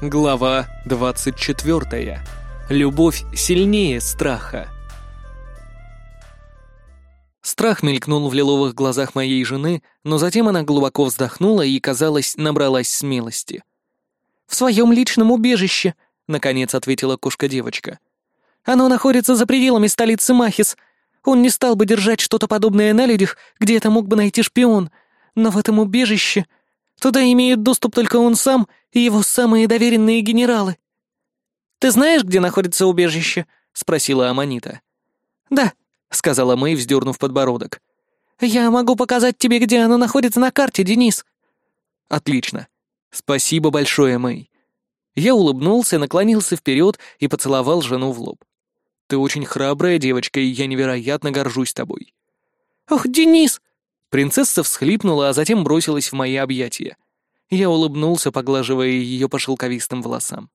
Глава 24. Любовь сильнее страха. Страх мелькнул в лиловых глазах моей жены, но затем она глубоко вздохнула и, казалось, набралась смелости. «В своем личном убежище», — наконец ответила кошка-девочка. «Оно находится за пределами столицы Махис. Он не стал бы держать что-то подобное на людях, где это мог бы найти шпион, но в этом убежище Туда имеют доступ только он сам и его самые доверенные генералы. «Ты знаешь, где находится убежище?» — спросила Аманита. «Да», — сказала Мэй, вздернув подбородок. «Я могу показать тебе, где оно находится на карте, Денис». «Отлично. Спасибо большое, Мэй». Я улыбнулся, наклонился вперед и поцеловал жену в лоб. «Ты очень храбрая девочка, и я невероятно горжусь тобой». «Ох, Денис!» Принцесса всхлипнула, а затем бросилась в мои объятия. Я улыбнулся, поглаживая ее по шелковистым волосам.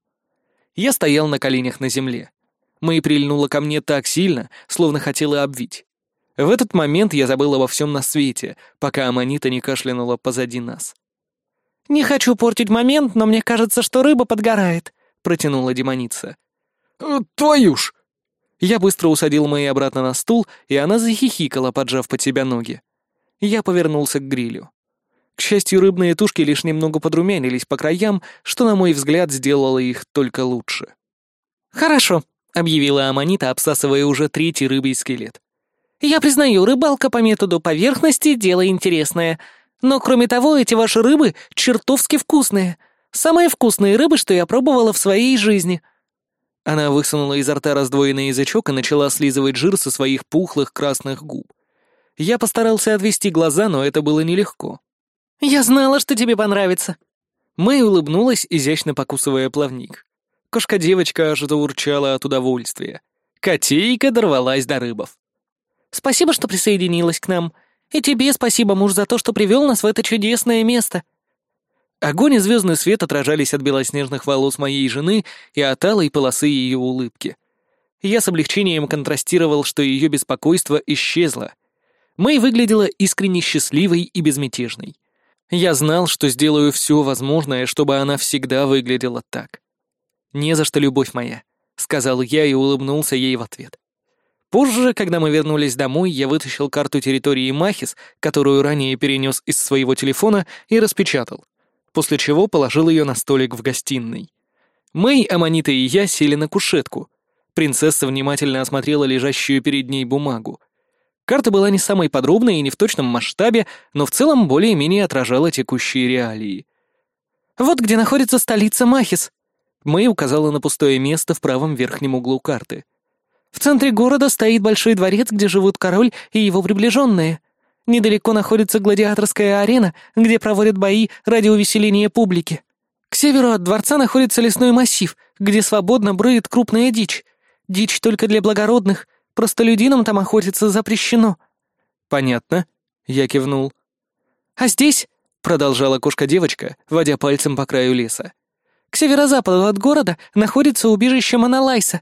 Я стоял на коленях на земле. Мэй прильнула ко мне так сильно, словно хотела обвить. В этот момент я забыл обо всем на свете, пока Аманита не кашлянула позади нас. «Не хочу портить момент, но мне кажется, что рыба подгорает», — протянула демоница. «Э, «Твою ж!» Я быстро усадил Мэй обратно на стул, и она захихикала, поджав под себя ноги. Я повернулся к грилю. К счастью, рыбные тушки лишь немного подрумянились по краям, что, на мой взгляд, сделало их только лучше. «Хорошо», — объявила Аманита, обсасывая уже третий рыбий скелет. «Я признаю, рыбалка по методу поверхности — дело интересное. Но, кроме того, эти ваши рыбы чертовски вкусные. Самые вкусные рыбы, что я пробовала в своей жизни». Она высунула изо рта раздвоенный язычок и начала слизывать жир со своих пухлых красных губ. Я постарался отвести глаза, но это было нелегко. «Я знала, что тебе понравится!» Мэй улыбнулась, изящно покусывая плавник. Кошка-девочка аж заурчала от удовольствия. Котейка дорвалась до рыбов. «Спасибо, что присоединилась к нам. И тебе спасибо, муж, за то, что привел нас в это чудесное место». Огонь и звездный свет отражались от белоснежных волос моей жены и от алой полосы ее улыбки. Я с облегчением контрастировал, что ее беспокойство исчезло — Мэй выглядела искренне счастливой и безмятежной. Я знал, что сделаю все возможное, чтобы она всегда выглядела так. «Не за что, любовь моя», — сказал я и улыбнулся ей в ответ. Позже, когда мы вернулись домой, я вытащил карту территории Махис, которую ранее перенес из своего телефона, и распечатал, после чего положил ее на столик в гостиной. Мэй, Аманита и я сели на кушетку. Принцесса внимательно осмотрела лежащую перед ней бумагу — Карта была не самой подробной и не в точном масштабе, но в целом более-менее отражала текущие реалии. «Вот где находится столица Махис», Мэй указала на пустое место в правом верхнем углу карты. «В центре города стоит большой дворец, где живут король и его приближенные. Недалеко находится гладиаторская арена, где проводят бои ради увеселения публики. К северу от дворца находится лесной массив, где свободно брыет крупная дичь. Дичь только для благородных, Простолюдинам там охотиться запрещено». «Понятно», — я кивнул. «А здесь», — продолжала кошка-девочка, водя пальцем по краю леса, «к северо-западу от города находится убежище Монолайса.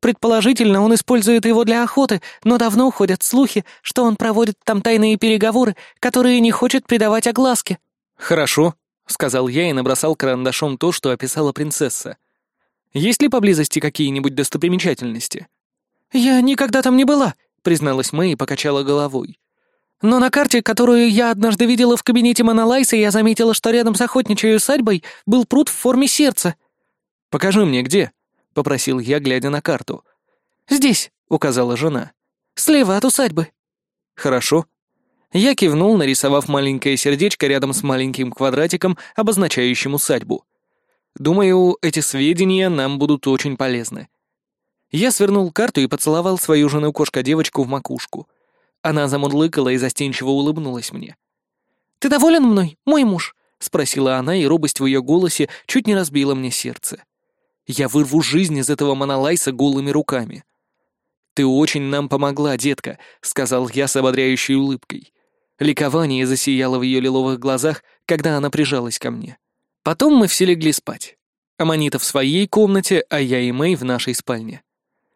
Предположительно, он использует его для охоты, но давно ходят слухи, что он проводит там тайные переговоры, которые не хочет придавать огласке». «Хорошо», — сказал я и набросал карандашом то, что описала принцесса. «Есть ли поблизости какие-нибудь достопримечательности?» «Я никогда там не была», — призналась Мэй и покачала головой. «Но на карте, которую я однажды видела в кабинете Монолайса, я заметила, что рядом с охотничьей усадьбой был пруд в форме сердца». «Покажи мне, где?» — попросил я, глядя на карту. «Здесь», — указала жена. «Слева от усадьбы». «Хорошо». Я кивнул, нарисовав маленькое сердечко рядом с маленьким квадратиком, обозначающим усадьбу. Думаю, эти сведения нам будут очень полезны. Я свернул карту и поцеловал свою жену-кошка-девочку в макушку. Она замурлыкала и застенчиво улыбнулась мне. «Ты доволен мной, мой муж?» — спросила она, и робость в ее голосе чуть не разбила мне сердце. «Я вырву жизнь из этого монолайса голыми руками». «Ты очень нам помогла, детка», — сказал я с ободряющей улыбкой. Ликование засияло в ее лиловых глазах, когда она прижалась ко мне. Потом мы все легли спать. Аманита в своей комнате, а я и Мэй в нашей спальне.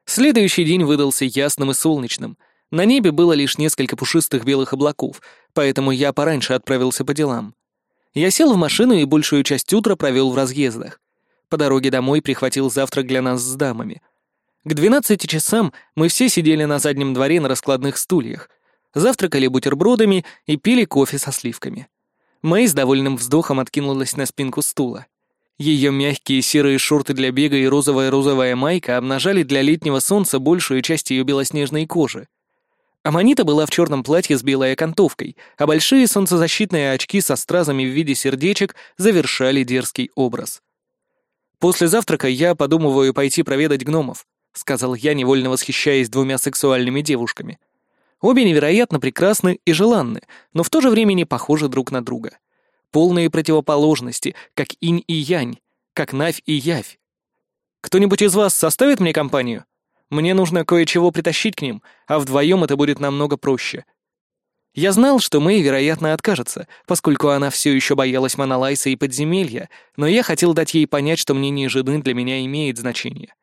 Следующий день выдался ясным и солнечным. На небе было лишь несколько пушистых белых облаков, поэтому я пораньше отправился по делам. Я сел в машину и большую часть утра провел в разъездах. По дороге домой прихватил завтрак для нас с дамами. К двенадцати часам мы все сидели на заднем дворе на раскладных стульях, завтракали бутербродами и пили кофе со сливками. Мэй с довольным вздохом откинулась на спинку стула. Ее мягкие серые шорты для бега и розовая-розовая майка обнажали для летнего солнца большую часть ее белоснежной кожи. Аманита была в черном платье с белой окантовкой, а большие солнцезащитные очки со стразами в виде сердечек завершали дерзкий образ. «После завтрака я подумываю пойти проведать гномов», — сказал я, невольно восхищаясь двумя сексуальными девушками. Обе невероятно прекрасны и желанны, но в то же время не похожи друг на друга. Полные противоположности, как инь и янь, как навь и явь. «Кто-нибудь из вас составит мне компанию?» Мне нужно кое-чего притащить к ним, а вдвоем это будет намного проще. Я знал, что Мэй, вероятно, откажется, поскольку она все еще боялась Монолайса и подземелья, но я хотел дать ей понять, что мнение жены для меня имеет значение.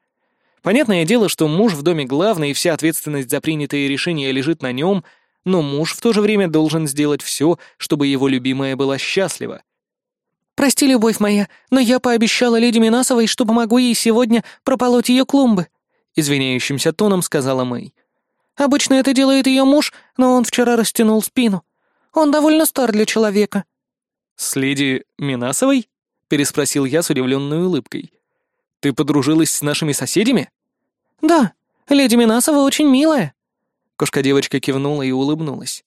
Понятное дело, что муж в доме главный, и вся ответственность за принятые решения лежит на нем, но муж в то же время должен сделать все, чтобы его любимая была счастлива. «Прости, любовь моя, но я пообещала леди Минасовой, что помогу ей сегодня прополоть ее клумбы», — извиняющимся тоном сказала Мэй. «Обычно это делает ее муж, но он вчера растянул спину. Он довольно стар для человека». «С леди Минасовой?» — переспросил я с удивленной улыбкой. «Ты подружилась с нашими соседями?» «Да, леди Минасова очень милая». Кошка-девочка кивнула и улыбнулась.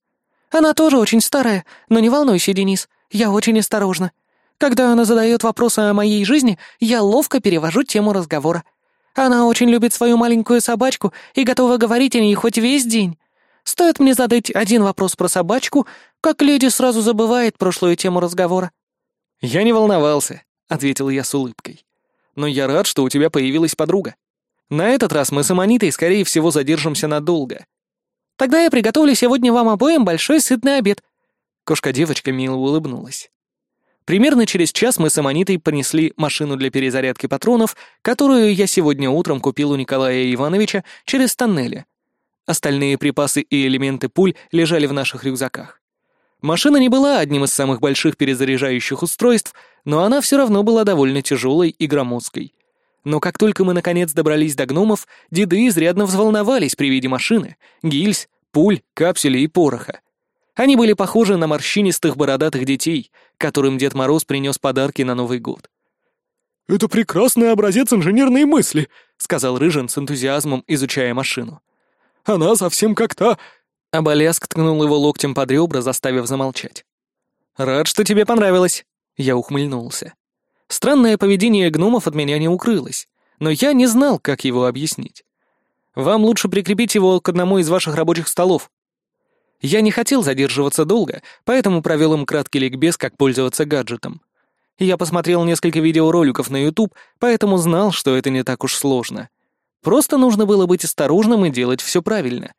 «Она тоже очень старая, но не волнуйся, Денис, я очень осторожна. Когда она задает вопросы о моей жизни, я ловко перевожу тему разговора. Она очень любит свою маленькую собачку и готова говорить о ней хоть весь день. Стоит мне задать один вопрос про собачку, как леди сразу забывает прошлую тему разговора». «Я не волновался», — ответил я с улыбкой. «Но я рад, что у тебя появилась подруга. На этот раз мы с Аманитой, скорее всего, задержимся надолго». «Тогда я приготовлю сегодня вам обоим большой сытный обед». Кошка-девочка мило улыбнулась. Примерно через час мы с Аманитой понесли машину для перезарядки патронов, которую я сегодня утром купил у Николая Ивановича через тоннели. Остальные припасы и элементы пуль лежали в наших рюкзаках. Машина не была одним из самых больших перезаряжающих устройств, но она все равно была довольно тяжелой и громоздкой. Но как только мы наконец добрались до гномов, деды изрядно взволновались при виде машины, гильз, пуль, капсулей и пороха. Они были похожи на морщинистых бородатых детей, которым Дед Мороз принес подарки на Новый год. «Это прекрасный образец инженерной мысли», — сказал Рыжин с энтузиазмом, изучая машину. «Она совсем как та...» А Боляск ткнул его локтем под ребра, заставив замолчать. «Рад, что тебе понравилось», — я ухмыльнулся. Странное поведение гномов от меня не укрылось, но я не знал, как его объяснить. «Вам лучше прикрепить его к одному из ваших рабочих столов», я не хотел задерживаться долго, поэтому провел им краткий ликбез, как пользоваться гаджетом. Я посмотрел несколько видеороликов на YouTube, поэтому знал, что это не так уж сложно. Просто нужно было быть осторожным и делать все правильно.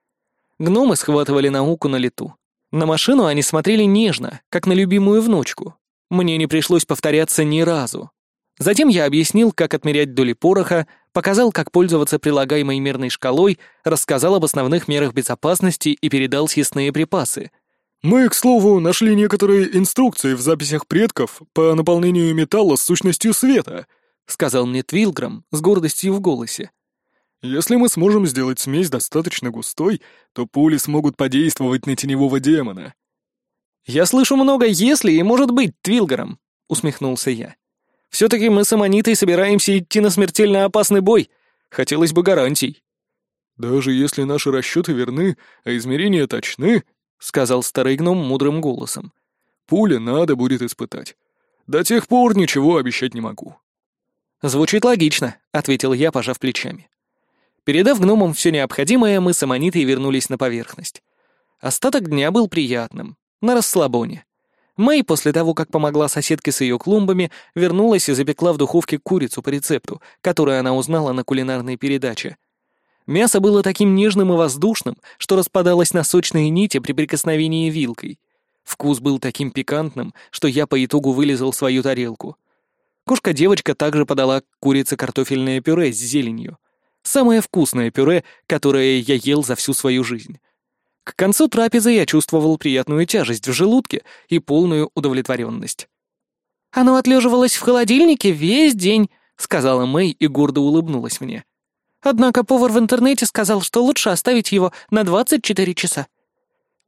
Гномы схватывали науку на лету. На машину они смотрели нежно, как на любимую внучку. Мне не пришлось повторяться ни разу. Затем я объяснил, как отмерять доли пороха, показал, как пользоваться прилагаемой мерной шкалой, рассказал об основных мерах безопасности и передал съестные припасы. «Мы, к слову, нашли некоторые инструкции в записях предков по наполнению металла с сущностью света», — сказал мне Твилграм с гордостью в голосе. «Если мы сможем сделать смесь достаточно густой, то пули смогут подействовать на теневого демона». «Я слышу много «если» и «может быть» Твилграм», — усмехнулся я. Все-таки мы с Аманитой собираемся идти на смертельно опасный бой. Хотелось бы гарантий». «Даже если наши расчеты верны, а измерения точны», — сказал старый гном мудрым голосом, — «пуля надо будет испытать. До тех пор ничего обещать не могу». «Звучит логично», — ответил я, пожав плечами. Передав гномам все необходимое, мы с Аманитой вернулись на поверхность. Остаток дня был приятным, на расслабоне. Мэй после того, как помогла соседке с ее клумбами, вернулась и запекла в духовке курицу по рецепту, который она узнала на кулинарной передаче. Мясо было таким нежным и воздушным, что распадалось на сочные нити при прикосновении вилкой. Вкус был таким пикантным, что я по итогу вылезал свою тарелку. Кошка-девочка также подала курице картофельное пюре с зеленью. Самое вкусное пюре, которое я ел за всю свою жизнь. К концу трапезы я чувствовал приятную тяжесть в желудке и полную удовлетворенность. «Оно отлеживалось в холодильнике весь день», — сказала Мэй и гордо улыбнулась мне. «Однако повар в интернете сказал, что лучше оставить его на 24 часа».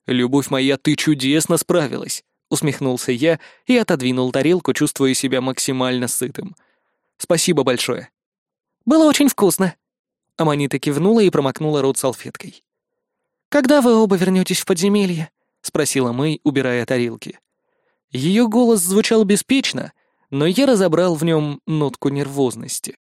«Любовь моя, ты чудесно справилась», — усмехнулся я и отодвинул тарелку, чувствуя себя максимально сытым. «Спасибо большое». «Было очень вкусно». Аманита кивнула и промокнула рот салфеткой. «Когда вы оба вернетесь в подземелье?» — спросила Мэй, убирая тарелки. Ее голос звучал беспечно, но я разобрал в нем нотку нервозности.